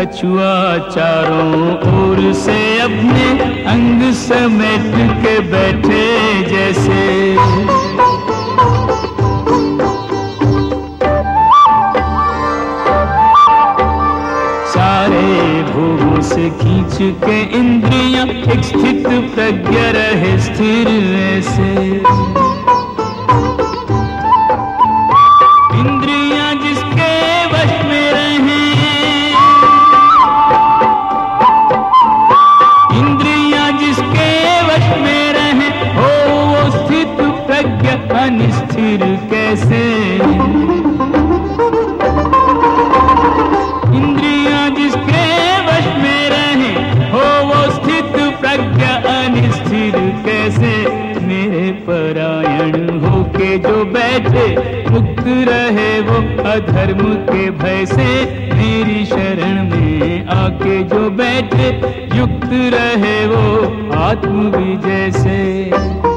कछुआ चारों ओर से अपने अंग समेट के बैठे जैसे। सारे भोगों से खींच के इंद्रियाँ एक स्थित प्रज्ञ रहे स्थिर ऐसे अनिस्थिर कैसे? इंद्रिया जिसके वश में रहे, हो वो स्थित प्रज्ञ अनिस्थिर कैसे? मेरे परायण होके जो बैठे, मुक्त रहे वो अधर्म के भय से। मेरी शरण में आके जो बैठे, युक्त रहे वो आत्म विजय से।